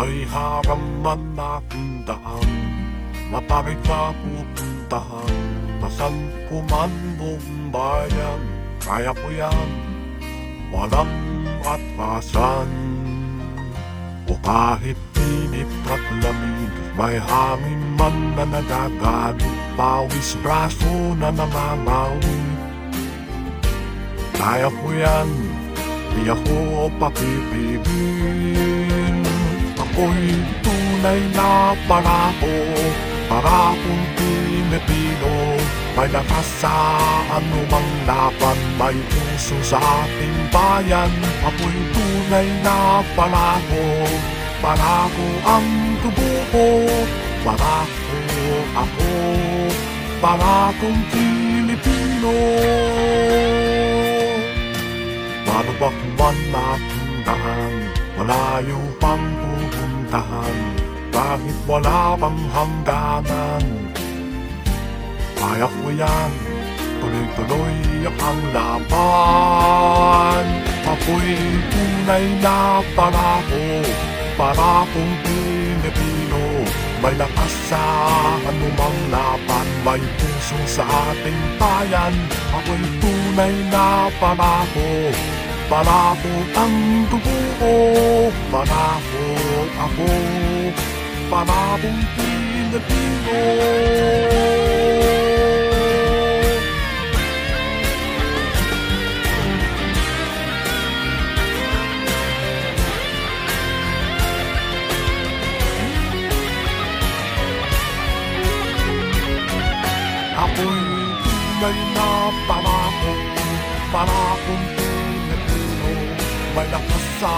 May harang man aking daan Maparig na pupuntahan Masan ko man buong bayan Kaya ko yan Walang atrasan O kahit inip at lamig May hangin man na nagagalit Pawis braso na namamawit Kaya ko yan Di ako papipigil Ako'y tunay na parako Parakong Pilipino. May lakas sa anumang laban May puso sa ating bayan. Ako'y tunay na parako Parako ang tubo ko. Parako ako Parakong Pilipino. Ba man napuntahan Malayo pang pupuntahan Kahit wala pang hangganan. Kaya ko yan Tuloy-tuloy ang laban. Ako'y tunay na parako Parakong Pilipino. May lakas sa anumang laban May puso sa ating bayan. Ako'y tunay na parako Parako ang dugo Parako ako. Parakong Pilipino Ako'y tunay na Parakong Pilipino May lakas sa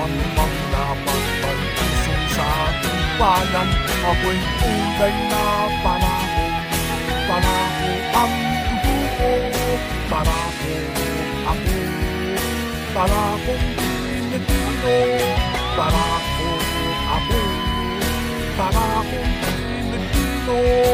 anumang laban May puso sa ating bayan Ako'y tunay na parako Parako ang dugo ko Parako ako Parakong Pilipino Parako ako Parakong Pilipino